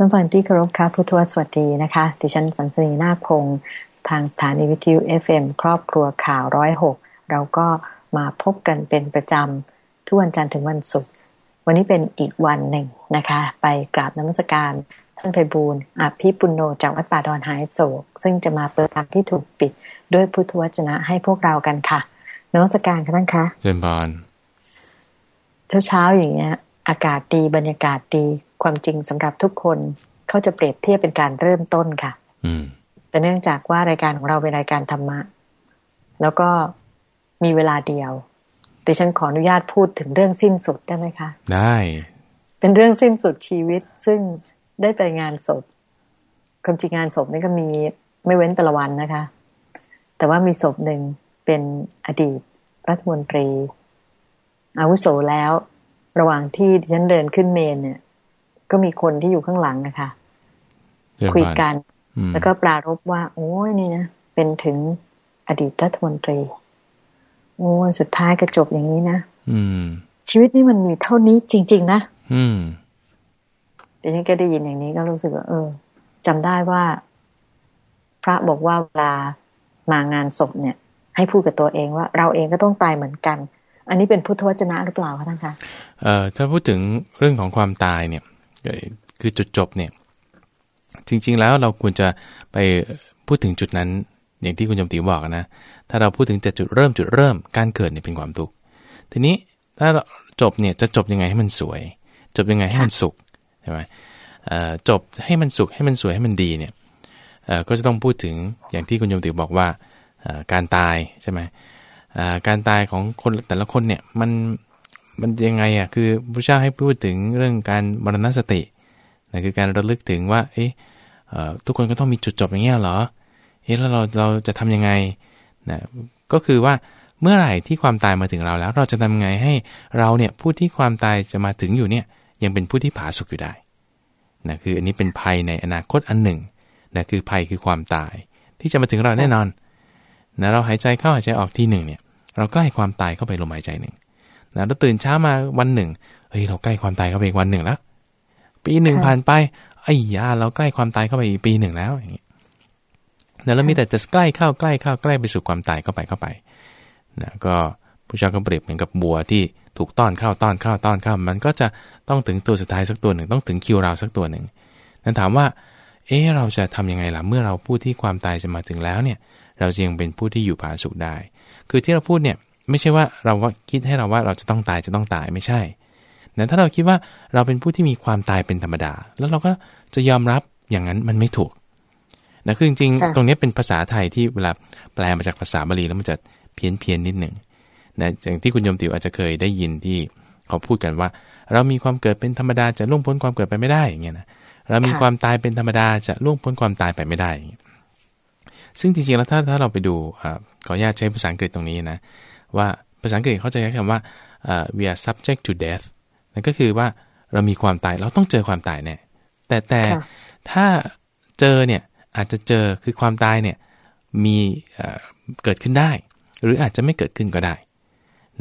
ท่านฟังที่เคารพครับพุทธวสวัสดีนะคะ ดิฉันสันสนีนาคพงศ์ทางสถานีวิทยุ FM ครอบครัวข่าวร้อยหกเราก็มาพบกันเป็นประจำทุกวันจันทร์ถึงวันศุกร์วันนี้เป็นอีกวันหนึ่งนะคะ ไปกราบน้ำสการท่านไพบูลอภิปุโนจากวัดป่าดอนหายโศก ซึ่งจะมาเปิดธรรมที่ถูกปิดด้วยพุทธวจนะให้พวกเรากันค่ะน้ำสการกันท่านคะเชิญบานเช้าเช้าอย่างเงี้ย อากาศดีบรรยากาศดี ความจริงสำหรับทุกคนเขาจะเปรียบเทียบเป็นการเริ่มต้นค่ะ อืม แต่เนื่องจากว่ารายการของเราเป็นรายการธรรมะ แล้วก็มีเวลาเดียวแต่ฉันขออนุญาตพูดถึงเรื่องสิ้นสุดได้ไหมคะ ได้ เป็นเรื่องสิ้นสุดชีวิตซึ่งได้ไปงานศพความจริงงานศพนี่ก็มีไม่เว้นแต่ละวันนะคะ แต่ว่ามีศพหนึ่งเป็นอดีต รัฐมนตรี อาวุโสแล้ว ระหว่างที่ดิฉันเดินขึ้นเมนเนี่ย ก็มีคนที่อยู่ข้างหลังนะคะคุยกัน แล้วก็ปรารบว่า โอ้ยนี่นะเป็นถึงอดีตรัฐมนตรี โอ้สุดท้ายก็จบอย่างนี้นะอืม ชีวิตนี่มันมีเท่านี้จริง ๆ นะอืมเดี๋ยวนี้ก็ได้ยินอย่างนี้ก็รู้สึกว่า เออจำได้ว่า พระบอกว่าเวลามางานศพเนี่ย ให้พูดกับตัวเองว่า เราเองก็ต้องตายเหมือนกัน อันนี้เป็นพุทธวจนะหรือเปล่าคะท่านคะเอ่อถ้าพูดถึงเรื่องของความตายเนี่ย คือจุดจบเนี่ยจริง ๆ แล้วเราควรจะไปพูดถึงจุดนั้นอย่างที่คุณจมติบอกนะ ถ้าเราพูดถึงจจุดเริ่มจุดเริ่มการเกิดเนี่ยเป็นความทุกข์ทีนี้ถ้าจบเนี่ยจะจบยังไงให้มันสวย จบยังไงให้มันสุขใช่ไหมจบให้มันสุขให้มันสวยให้มันดีเนี่ยก็จะต้องพูดถึงอย่างที่คุณโยมติบอกว่าการตายใช่ไหมการตายของคนแต่ละคนเนี่ยมัน มันยังไงอะคือพระเจ้าให้พูดถึงเรื่องการมรณสตินะคือการระลึกถึงว่า เอ๊ะทุกคนก็ต้องมีจุดจบอย่างเงี้ยเหรอเอ๊ะแล้วเราเราจะทํำยังไงนะก็คือว่าเมื่อไหร่ที่ความตายมาถึงเราแล้ว เราจะทำไงให้เราเนี่ยผู้ที่ความตายจะมาถึงอยู่เนี่ยยังเป็นผู้ที่ผาสุกอยู่ได้นะคืออันนี้เป็นภัยในอนาคตอันหนึ่งนะคือภัยคือความตาย ที่จะมาถึงเราแน่นอนนะเราหายใจเข้าหายใจออกที่หนึ่งเนี่ยเราใกล้ความตายเข้าไปลมหายใจหนึ่ง นะเราตื่นเช้ามาวันหนึ่งเฮ้ยเราใกล้ความตายเข้าไปอีกวันหนึ่งแล้วปีหนึ่งผ่านไปไอ้ยาเราใกล้ความตายเข้าไปอีกปีหนึ่งแล้วอย่างนี้นะแล้วมีแต่จะใกล้เข้าใกล้เข้าใกล้ไปสู่ความตายเข้าไปเข้าไปนะก็ผู้ชายก็เปรียบเหมือนกับบัวที่ถูกต้อนเข้าต้อนเข้าต้อนเข้า มันก็จะต้องถึงตัวสุดท้ายสักตัวหนึ่ง ต้องถึงคิวเราสักตัวหนึ่งนั้นถามว่า เอ๊เราจะทํำยังไงล่ะ เมื่อเราพูดที่ความตายจะมาถึงแล้วเนี่ย เราจะยังเป็นผู้ที่อยู่ผาสุขได้ คือที่เราพูดเนี่ย ไม่ใช่ว่าเราว่าคิดให้เราว่าเราจะต้องตายจะต้องตายไม่ใช่นะถ้าเราคิดว่าเราเป็นผู้ที่มีความตายเป็นธรรมดา แล้วเราก็จะยอมรับอย่างนั้นมันไม่ถูกนะคือจริงๆ ตรงนี้เป็นภาษาไทยที่เวลาแปลมาจากภาษาบาลีแล้วมันจะเพี้ยนเพียนนิดหนึ่งนะอย่างที่คุณยมติวอาจจะเคยได้ยินที่เขาพูดกันว่า เรามีความเกิดเป็นธรรมดาจะล่วงพ้นความเกิดไปไม่ได้อย่างเงี้ยนะเรามีความตายเป็นธรรมดาจะล่วงพ้นความตายไปไม่ได้ ซึ่งจริงๆแล้วถ้าถ้าเราไปดูขออนุญาตใช้ภาษาอังกฤษตรงนี้นะ ว่าภาษาอังกฤษเขาจะใช้คำว่า we are subject to death นั่นก็คือว่าเรามีความตายเราต้องเจอความตายแน่แต่แต่ถ้าเจอเนี่ยอาจจะเจอคือความตายเนี่ยมีเกิดขึ้นได้ หรืออาจจะไม่เกิดขึ้นก็ได้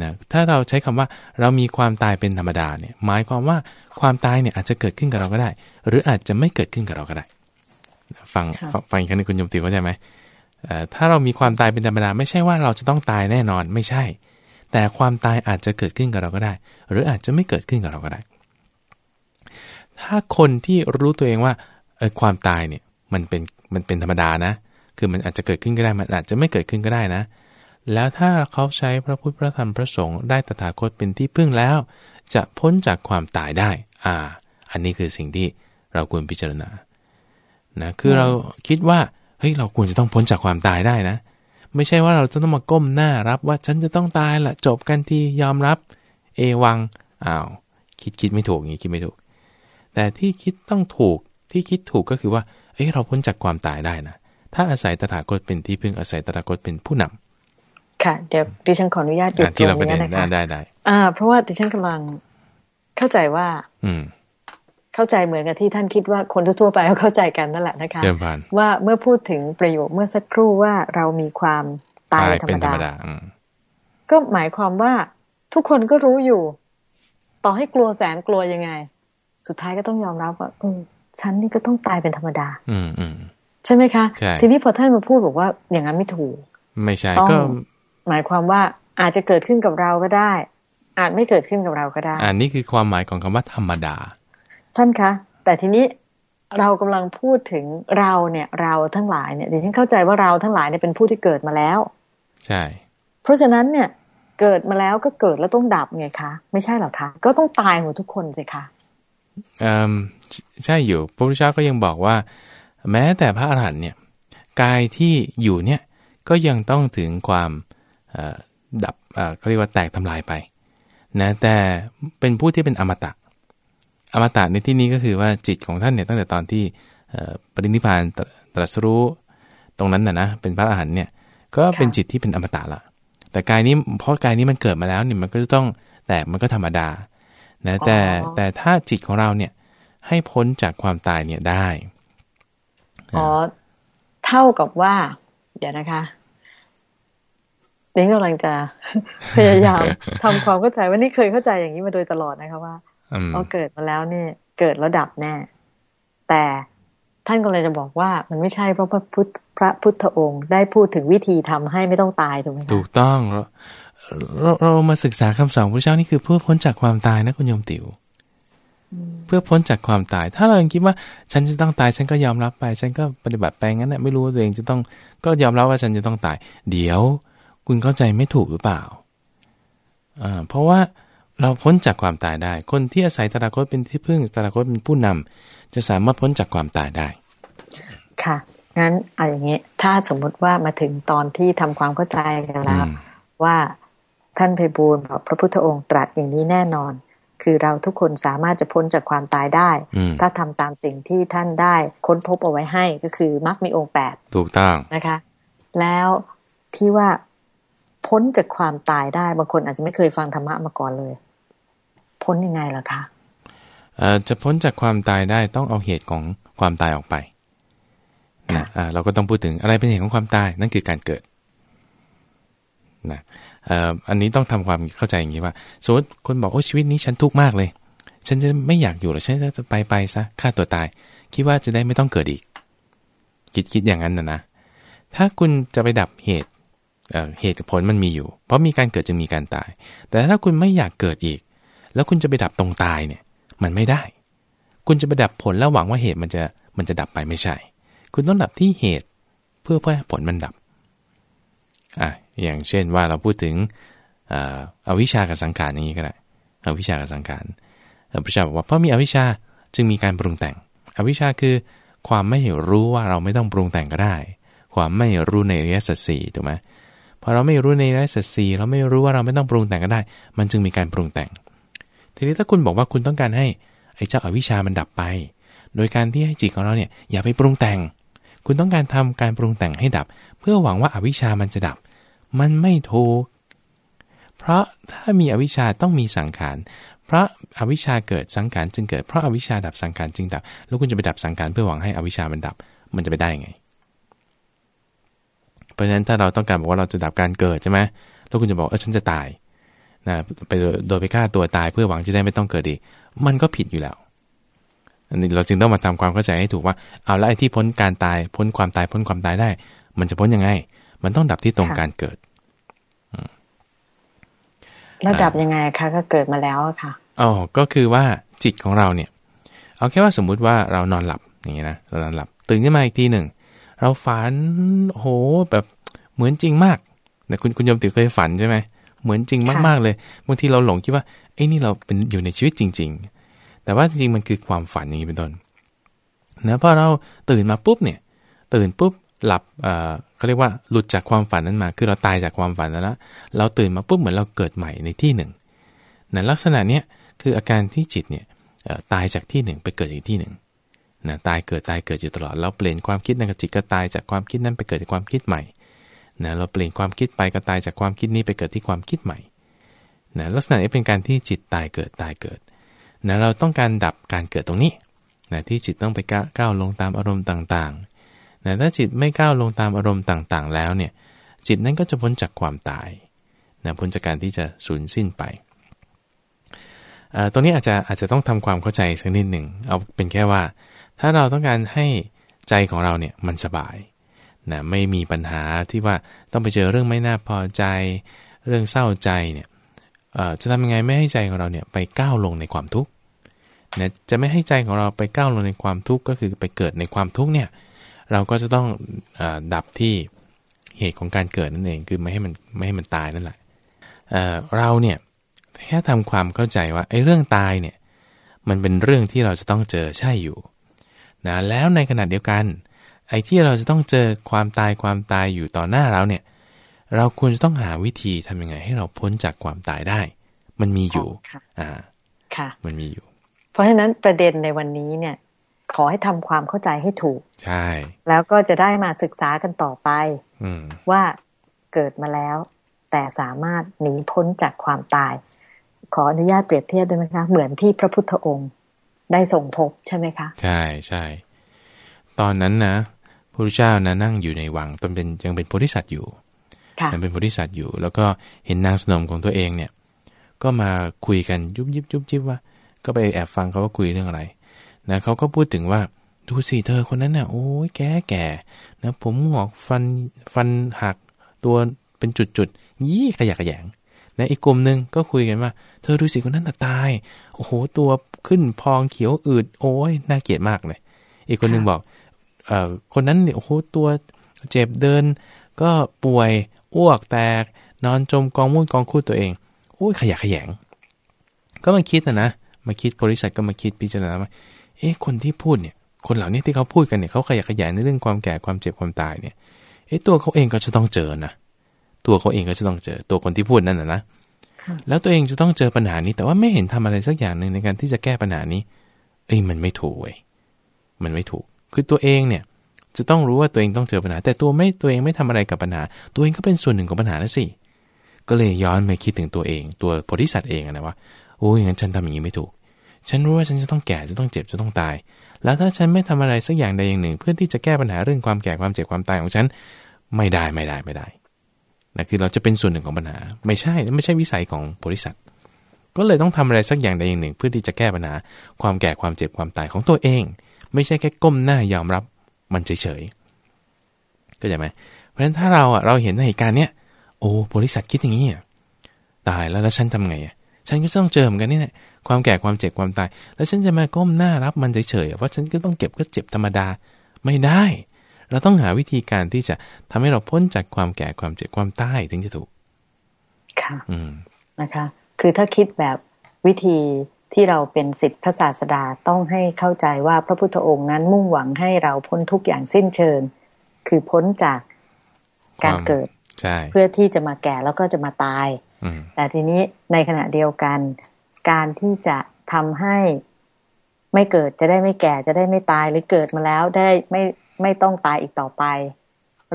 นะถ้าเราใช้คำว่าเรามีความตายเป็นธรรมดาเนี่ยหมายความว่าความตายเนี่ยอาจจะเกิดขึ้นกับเราก็ได้ หรืออาจจะไม่เกิดขึ้นกับเราก็ได้ ฟังฟังอีกครั้งนึงคุณยมติเข้าใจไหม ถ้าเรามีความตายเป็นธรรมดาไม่ใช่ว่าเราจะต้องตายแน่นอนไม่ใช่ แต่ความตายอาจจะเกิดขึ้นกับเราก็ได้ หรืออาจจะไม่เกิดขึ้นกับเราก็ได้ ถ้าคนที่รู้ตัวเองว่าความตายเนี่ยมันเป็นมันเป็นธรรมดานะ คือมันอาจจะเกิดขึ้นก็ได้มันอาจจะไม่เกิดขึ้นก็ได้นะ แล้วถ้าเขาใช้พระพุทธพระธรรมพระสงฆ์ได้ตถาคตเป็นที่พึ่งแล้ว จะพ้นจากความตายได้ อ่า อันนี้คือสิ่งที่เราควรพิจารณานะคือเราคิดว่า เฮ้ยเราควรจะต้องพ้นจากความตายได้นะ ไม่ใช่ว่าเราจะต้องมาก้มหน้ารับว่าฉันจะต้องตายละจบกันที่ยอมรับ เอวังอ้าวคิดคิดไม่ถูกอย่างนี้คิดไม่ถูก แต่ที่คิดต้องถูกที่คิดถูกก็คือว่า เอ้เราพ้นจากความตายได้นะ ถ้าอาศัยตถาคตเป็นที่พึ่งอาศัยตถาคตเป็นผู้นำค่ะ เดี๋ยวดิฉันขออนุญาตหยุดตรงนี้นะคะได้ได้อ่าเพราะว่าดิฉันกำลังเข้าใจว่า อืม เข้าใจเหมือนกับที่ท่านคิดว่าคนทั่วไปเขาเข้าใจกันนั่นแหละนะคะว่าเมื่อพูดถึงประโยคเมื่อสักครู่ว่าเรามีความตายธรรมดาก็หมายความว่าทุกคนก็รู้อยู่ ต่อให้กลัวแสนกลัวยังไง สุดท้ายก็ต้องยอมรับว่าฉันนี่ก็ต้องตายเป็นธรรมดา อืมอืมใช่ไหมคะใช่ทีนี้พอท่านมาพูดบอกว่าอย่างนั้นไม่ถูก ไม่ใช่ต้องก็ หมายความว่าอาจจะเกิดขึ้นกับเราก็ได้ อาจไม่เกิดขึ้นกับเราก็ได้อ่านี่คือความหมายของคำว่าธรรมดา ท่านคะ แต่ทีนี้เรากำลังพูดถึงเราเนี่ยเราทั้งหลายเนี่ยดิฉันเข้าใจว่าเราทั้งหลายเนี่ยเป็นผู้ที่เกิดมาแล้ว ใช่ เพราะฉะนั้นเนี่ยเกิดมาแล้วก็เกิดแล้วต้องดับไงคะ ไม่ใช่เหรอคะก็ต้องตายหมดทุกคนสิคะอืมใช่ใช่อยู่พระพุทธเจ้าก็ยังบอกว่า แม้แต่พระอรหันต์เนี่ยกายที่อยู่เนี่ยก็ยังต้องถึงความเอ่อดับเอ่อเขาเรียกว่าแตกทำลายไปนะแต่เป็นผู้ที่เป็นอมตะ อมตะในที่นี้ก็คือว่าจิตของท่านเนี่ยตั้งแต่ตอนที่เอ่อปรินิพพานตรตรัสรู้ตรงนั้นนะนะเป็นพระอรหันต์เนี่ยก็เป็นจิตที่เป็นอมตะละแต่กายนี้เพราะกายนี้มันเกิดมาแล้วเนี่ยมันก็จะต้องแตกมันก็ธรรมดานะแต่อ๋อแต่ถ้าจิตของเราเนี่ยให้พ้นจากความตายเนี่ยได้อ๋อเท่ากับว่า เดี๋ยวนะคะเดนกำลังจะพยายามทำความเข้าใจว่านี่เคยเข้าใจอย่างนี้มาโดยตลอดนะคะว่าอืม พอเกิดมาแล้วเนี่ย เกิดแล้วดับแน่ แต่ท่านก็เลยจะบอกว่ามันไม่ใช่เพราะพระพุทธพระพุทธองค์ได้พูดถึงวิธีทำให้ไม่ต้องตายถูกไหมคะถูกต้องเราเราเรามาศึกษาคำสอนของพระเจ้านี่คือเพื่อพ้นจากความตายนะคุณโยมติ๋วเพื่อพ้นจากความตาย ถ้าเรายังคิดว่า ฉันจะต้องตายฉันก็ยอมรับไป ฉันก็ปฏิบัติไปงั้นแหละไม่รู้ว่าตัวเองจะต้องก็ยอมรับว่าฉันจะต้องตาย เดี๋ยว คุณเข้าใจไม่ถูกหรือเปล่าอ่าเพราะว่า เราพ้นจากความตายได้ คนที่อาศัยตถาคตเป็นที่พึ่งตถาคตเป็นผู้นำจะสามารถพ้นจากความตายได้ ค่ะงั้นเอาอย่างนี้ถ้าสมมุติว่ามาถึงตอนที่ทำความเข้าใจกันแล้วอืมว่าท่านไพบูลย์บอกพระพุทธองค์ตรัสอย่างนี้แน่นอน คือเราทุกคนสามารถจะพ้นจากความตายได้อืมถ้าทำตามสิ่งที่ท่านได้ค้นพบเอาไว้ให้ก็คือมรรคมีองค์แปดถูกต้องนะคะ แล้วที่ว่าพ้นจากความตายได้บางคนอาจจะไม่เคยฟังธรรมะมาก่อนเลย พ้นยังไงล่ะคะเอ่อจะพ้นจากความตายได้ต้องเอาเหตุของความตายออกไปนะอ่าเราก็ต้องพูดถึงอะไรเป็นเหตุของความตายนั่นคือการเกิดนะเอ่ออันนี้ต้องทำความเข้าใจอย่างนี้ว่าสมมติคนบอกโอ้ชีวิตนี้ฉันทุกข์มากเลย ฉันจะไม่อยากอยู่หรอกฉันจะไปไปซะฆ่าตัวตาย คิดว่าจะได้ไม่ต้องเกิดอีก คิดคิดอย่างนั้นนะนะ ถ้าคุณจะไปดับเหตุเอ่อเหตุกับผลมันมีอยู่ เพราะมีการเกิดจึงมีการตาย แต่ถ้าคุณไม่อยากเกิดอีก แล้วคุณจะไปดับตรงตายเนี่ย มันไม่ได้ คุณจะไปดับผลแล้วหวังว่าเหตุมันจะมันจะดับไปไม่ใช่ คุณต้องดับที่เหตุเพื่อเพื่อให้ผลมันดับอะอย่างเช่นว่าเราพูดถึงอวิชชากับสังขารอย่างนี้ก็ได้อวิชชากับสังขารพระเจ้าบอกว่าเพราะมีอวิชชาจึงมีการปรุงแต่ง อวิชชาคือความไม่รู้ว่าเราไม่ต้องปรุงแต่งก็ได้ ความไม่รู้ในอริยสัจสี่ถูกไหมพอเราไม่รู้ในอริยสัจสี่เราไม่รู้ว่าเราไม่ต้องปรุงแต่งก็ได้ มันจึงมีการปรุงแต่ง ทีนี้ถ้าคุณบอกว่าคุณต้องการให้ไอ้เจ้าอาวิชามันดับไป โดยการที่ให้จิตของเราเนี่ยอย่าไปปรุงแต่ง คุณต้องการทำการปรุงแต่งให้ดับ เพื่อหวังว่าอาวิชามันจะดับ มันไม่ถูก เพราะถ้ามีอวิชชาต้องมีสังขาร เพราะอาวิชชาเกิดสังขารจึงเกิด เพราะอาวิชชาดับสังขารจึงดับ แล้วคุณจะไปดับสังขารเพื่อหวังให้อวิชชามันดับ มันจะไปได้ยังไง เพราะฉะนั้นถ้าเราต้องการบอกว่าเราจะดับการเกิดใช่ไหมแล้วคุณจะบอกเออฉันจะตาย นะไปโดยโดยไปฆ่าตัวตายเพื่อหวังจะได้ไม่ต้องเกิดอีก มันก็ผิดอยู่แล้ว อันนี้เราจึงต้องมาทำความเข้าใจให้ถูกว่า เอาแล้วไอ้ที่พ้นการตายพ้นความตายพ้นความตายได้ มันจะพ้นยังไง มันต้องดับที่ตรงค่ะการเกิดแล้วดับยังไงคะก็เกิดมาแล้วอะค่ะอ๋อก็คือว่าจิตของเราเนี่ย เอาแค่ว่าสมมุติว่าเรานอนหลับอย่างเงี้ยนะเรานอนหลับ ตื่นขึ้นมาอีกทีหนึ่งเราฝันโหแบบเหมือนจริงมากนะคุณคุณโยมติวเคยฝันใช่ไหม เหมือนจริงค่ะมากๆเลยบางทีเราหลงคิดว่าไอ้นี่เราเป็นอยู่ในชีวิตจริง ๆ แต่ว่าจริงๆมันคือความฝันอย่างนี้เป็นต้นนะพอเราตื่นมาปุ๊บเนี่ย ตื่นปุ๊บหลับเอ่อเขาเรียกว่าหลุดจากความฝันนั้นมา คือเราตายจากความฝันนั้นแล้วเราตื่นมาปุ๊บเหมือนเราเกิดใหม่ในที่หนึ่งนะลักษณะเนี้ยคืออาการที่จิตเนี่ยเอ่อตายจากที่หนึ่งไปเกิดอีกที่หนึ่งนะตายเกิดตายเกิดอยู่ตลอด เราเปลี่ยนความคิดในนกับจิตก็ตายจากความคิดนั้นไปเกิดในความคิดใหม่ นะเราเปลี่ยนความคิดไปก็ตายจากความคิดนี้ไปเกิดที่ความคิดใหม่นะลักษณะนี้เป็นการที่จิตตายเกิดตายเกิดนะเราต้องการดับการเกิดตรงนี้นะที่จิตต้องไปก้าวลงตามอารมณ์ต่างๆนะถ้าจิตไม่ก้าวลงตามอารมณ์ต่างๆ แล้วเนี่ยจิตนั้นก็จะพ้นจากความตายนะพ้นจากการที่จะสูญสิ้นไปตรงนี้อาจจะอาจจะต้องทำความเข้าใจสักนิดหนึ่งเอาเป็นแค่ว่า ถ้าเราต้องการให้ใจของเราเนี่ยมันสบาย นะไม่มีปัญหาที่ว่าต้องไปเจอเรื่องไม่น่าพอใจ เรื่องเศร้าใจเนี่ยจะทำยังไงไม่ให้ใจของเราเนี่ยไปก้าวลงในความทุกข์นะจะไม่ให้ใจของเราไปก้าวลงในความทุกข์ก็คือไปเกิดในความทุกข์เนี่ยเราก็จะต้องอดับที่เหตุของการเกิดนั่นเองคือไม่ให้มันไม่ให้มันตายนั่นแหละเเราเนี่ยแค่ทำความเข้าใจว่าไอ้เรื่องตายเนี่ยมันเป็นเรื่องที่เราจะต้องเจอใช่อยู่นะแล้วในขณะเดียวกัน ไอ้ที่เราจะต้องเจอความตายความตายอยู่ต่อหน้าเราเนี่ย เราควรจะต้องหาวิธีทำยังไง ให้เราพ้นจากความตายได้ มันมีอยู่อ่าค่ะ มันมีอยู่ เพราะฉะนั้นประเด็นในวันนี้เนี่ย ขอให้ทำความเข้าใจให้ถูก ใช่ แล้วก็จะได้มาศึกษากันต่อไปว่าเกิดมาแล้ว แต่สามารถหนีพ้นจากความตาย ขออนุญาตเปรียบเทียบได้ไหมคะ เหมือนที่พระพุทธองค์ได้ส่งพบใช่ไหมคะ ใช่ใช่ตอนนั้นนะ พระพุทธเจ้านะนั่งอยู่ในวังตอนเป็นยังเป็นโพธิสัตว์อยู่ยังเป็นโพธิสัตว์อยู่ แล้วก็เห็นนางสนมของตัวเองเนี่ย ก็มาคุยกันยุบยิบยุบยิบว่า ก็ไปแอบฟังเขาว่าคุยเรื่องอะไรนะเขาก็พูดถึงว่าดูสิเธอคนนั้นน่ะโอ้ยแก่แก่นะผมหงอกฟันฟันหักตัวเป็นจุดๆยี่ขยะขยงนะอีกกลุ่มหนึ่งก็คุยกันว่า เธอดูสิคนนั้นน่ะตาย โอ้โหตัวขึ้นพองเขียวอืดโอ้ยน่าเกลียดมากเลย อีกคนหนึ่งบอกเอ่อ คนนั้นเนี่ยโอ้โหตัวเจ็บเดิน ก็ป่วยอ้วกแตก นอนจมกองมุ่นกองคูดตัวเองโอ้ยขยะขยง ก็มาคิดนะนะมาคิดบริษัทก็มาคิดพิจารณาว่าเอ๊ะคนที่พูดเนี่ย คนเหล่านี้ที่เขาพูดกันเนี่ยเขาขยะขยงในเรื่องความแก่ความเจ็บความตายเนี่ยเอ๊ะตัวเขาเองก็จะต้องเจอนะตัวเขาเองก็จะต้องเจอตัวคนที่พูดนั่นนะนะแล้วตัวเองจะต้องเจอปัญหานี้ แต่ว่าไม่เห็นทำอะไรสักอย่างหนึ่งในการที่จะแก้ปัญหานี้ เอ้ยมันไม่ถูกเว้ยมันไม่ถูก คือตัวเองเนี่ยจะต้องรู้ว่าตัวเองต้องเจอปัญหา แต่ตัวไม่ตัวเองไม่ทำอะไรกับปัญหา ตัวเองก็เป็นส่วนหนึ่งของปัญหาแล้วสิ ก็เลยย้อนไปคิดถึงตัวเอง ตัวโพธิสัตว์เองนะว่าโอ้ยงั้นฉันทำอย่างนี้ไม่ถูก ฉันรู้ว่าฉันจะต้องแก่จะต้องเจ็บจะต้องตาย แล้วถ้าฉันไม่ทำอะไรสักอย่างใดอย่างหนึ่ง เพื่อที่จะแก้ปัญหาเรื่องความแก่ความเจ็บความตายของฉันไม่ได้ไม่ได้ไม่ได้นะคือเราจะเป็นส่วนหนึ่งของปัญหา ไม่ใช่ไม่ใช่วิสัยของบริษัทก็เลยต้องทำอะไรสักอย่างใดอย่างหนึ่ง เพื่อที่จะแก้ปัญหาความแก่ความเจ็บความตายของตัวเอง ไม่ใช่แค่ก้มหน้ายอมรับมันเฉยๆก็ใช่ไหมเพราะฉะนั้นถ้าเราอะเราเห็นในเหตุการณ์เนี้ยโอ้บริษัทคิดอย่างนี้อะตายแล้วแล้วฉันทำไงอะฉันก็ต้องเจอเหมือนกันนี่แหละความแก่ความเจ็บความตาย แล้วฉันจะมาก้มหน้ารับมันเฉยๆเพราะฉันก็ต้องเก็บก็เจ็บธรรมดาไม่ได้ เราต้องหาวิธีการที่จะทำให้เราพ้นจากความแก่ความเจ็บความตายถึงจะถูกค่ะอืมนะคะ คือถ้าคิดแบบวิธี ที่เราเป็นสิทธิพระศาสดาต้องให้เข้าใจว่าพระพุทธองค์นั้นมุ่งหวังให้เราพ้นทุกอย่างสิ้นเชิง คือพ้นจากการเกิดเพื่อที่จะมาแก่แล้วก็จะมาตาย แต่ทีนี้ในขณะเดียวกัน การที่จะทำให้ไม่เกิดจะได้ไม่แก่จะได้ไม่ตายหรือเกิดมาแล้วได้ไม่ไม่ต้องตายอีกต่อไป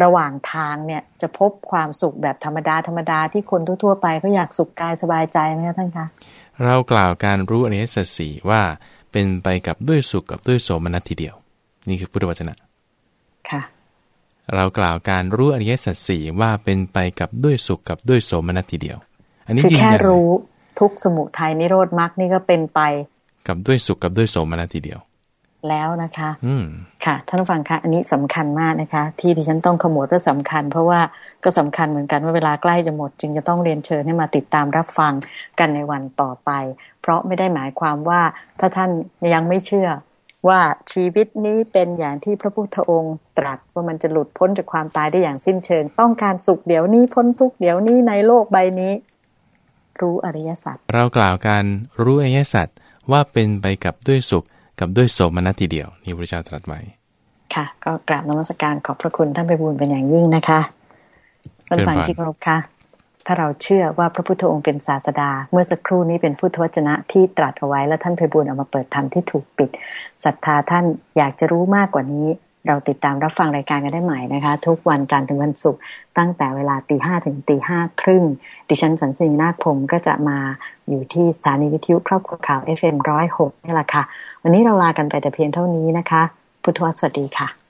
ระหว่างทางเนี่ยจะพบความสุขแบบธรรมดาธรรมดาที่คนทั่วๆไปเขาอยากสุขกายสบายใจไหมคะท่านคะ เรากล่าวการรู้อริยสัจสี่ว่าเป็นไปกับด้วยสุขกับด้วยโสมนัสทีเดียว นี่คือพุทธวจนะค่ะเรากล่าวการรู้อริยสัจสี่ว่าเป็นไปกับด้วยสุขกับด้วยโสมนัสทีเดียว อันนี้คือแค่รู้ทุกสมุทัยนิโรธมรรคนี่ก็เป็นไป กับด้วยสุขกับด้วยโสมนัสทีเดียว แล้วนะคะอืค่ะท่านผู้ฟังคะอันนี้สำคัญมากนะคะ ที่ดิฉันต้องขมวดว่าสำคัญ เพราะว่าก็สำคัญเหมือนกันว่าเวลาใกล้จะหมด จึงจะต้องเรียนเชิญให้มาติดตามรับฟังกันในวันต่อไป เพราะไม่ได้หมายความว่าถ้าท่านยังไม่เชื่อว่าชีวิตนี้เป็นอย่างที่พระพุทธองค์ตรัสว่ามันจะหลุดพ้นจากความตายได้อย่างสิ้นเชิง ต้องการสุขเดี๋ยวนี้พ้นทุกเดี๋ยวนี้ในโลกใบนี้ รู้อริยสัจเรากล่าวการรู้อริยสัจว่าเป็นไปกับด้วยสุข กับด้วยโสมนัสทีเดียว นี่พระเจ้าตรัสไว้ค่ะ ก็กราบนมัสการขอบพระคุณท่านไปบุญเป็นอย่างยิ่งนะคะท่านฟังที่เคารพค่ะ ถ้าเราเชื่อว่าพระพุทธองค์เป็นศาสดา เมื่อสักครู่นี้เป็นพุทธวจนะที่ตรัสเอาไว้ แล้วท่านไปบุญเอามาเปิดธรรมที่ถูกปิดศรัทธาท่านอยากจะรู้มากกว่านี้ เราติดตามรับฟังรายการกันได้ใหม่นะคะ ทุกวันจันทร์ถึงวันศุกร์ตั้งแต่เวลาตีห้ถึงตีห้าครึ่ง ดิฉันสันสินาคพงศ์ก็จะมาอยู่ที่สถานีวิทยุครอบครัวข่าว FM106 นี่แหละค่ะ วันนี้เราลากันไปแต่เพียงเท่านี้นะคะ พุทธวสวัสดีค่ะ